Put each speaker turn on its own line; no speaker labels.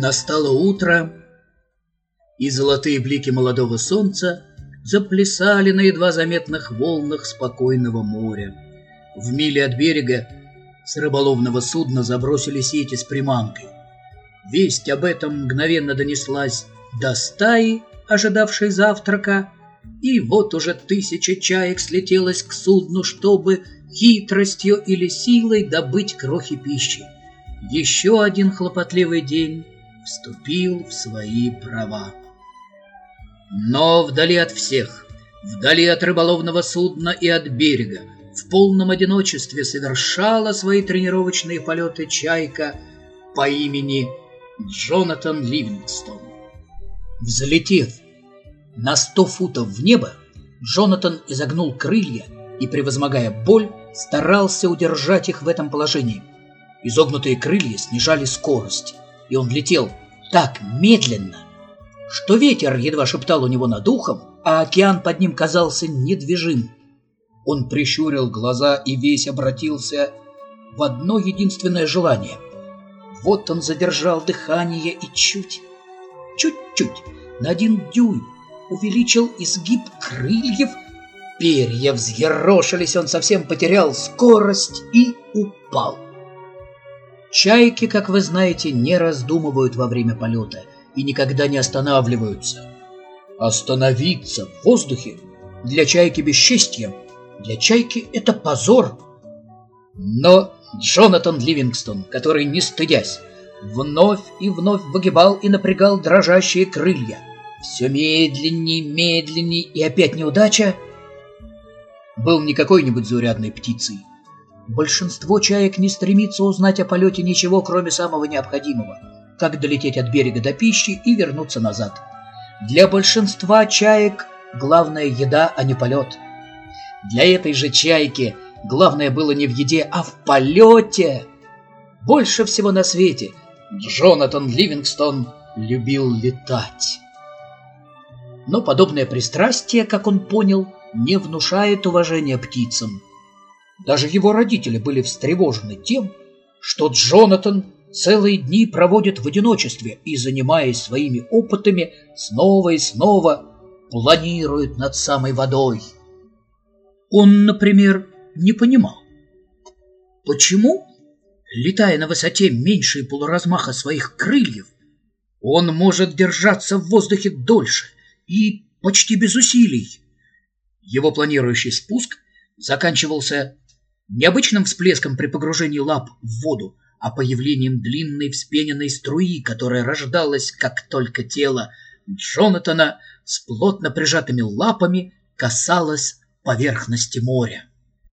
Настало утро, и золотые блики молодого солнца заплясали на едва заметных волнах спокойного моря. В миле от берега с рыболовного судна забросили сети с приманкой. Весть об этом мгновенно донеслась до стаи, ожидавшей завтрака, и вот уже тысяча чаек слетелась к судну, чтобы хитростью или силой добыть крохи пищи. Еще один хлопотливый день вступил в свои права. Но вдали от всех, вдали от рыболовного судна и от берега, в полном одиночестве совершала свои тренировочные полеты чайка по имени Джонатан Ливингстон. Взлетев на сто футов в небо, Джонатан изогнул крылья и, превозмогая боль, старался удержать их в этом положении. Изогнутые крылья снижали скорость, и он летел так медленно, что ветер едва шептал у него над ухом, а океан под ним казался недвижим. Он прищурил глаза и весь обратился в одно единственное желание. Вот он задержал дыхание и чуть, чуть-чуть, на один дюйм увеличил изгиб крыльев, перья взъерошились, он совсем потерял скорость и упал. Чайки, как вы знаете, не раздумывают во время полета и никогда не останавливаются. Остановиться в воздухе для чайки бесчестье, для чайки это позор. Но Джонатан Ливингстон, который, не стыдясь, вновь и вновь выгибал и напрягал дрожащие крылья, все медленней, медленней и опять неудача, был не какой-нибудь заурядной птицей, Большинство чаек не стремится узнать о полете ничего, кроме самого необходимого, как долететь от берега до пищи и вернуться назад. Для большинства чаек главная еда, а не полет. Для этой же чайки главное было не в еде, а в полете. Больше всего на свете Джонатан Ливингстон любил летать. Но подобное пристрастие, как он понял, не внушает уважения птицам. Даже его родители были встревожены тем, что Джонатан целые дни проводит в одиночестве и, занимаясь своими опытами, снова и снова планирует над самой водой. Он, например, не понимал, почему, летая на высоте меньше полуразмаха своих крыльев, он может держаться в воздухе дольше и почти без усилий. Его планирующий спуск заканчивался необычным всплеском при погружении лап в воду, а появлением длинной вспененной струи, которая рождалась, как только тело Джонатана с плотно прижатыми лапами касалось поверхности моря.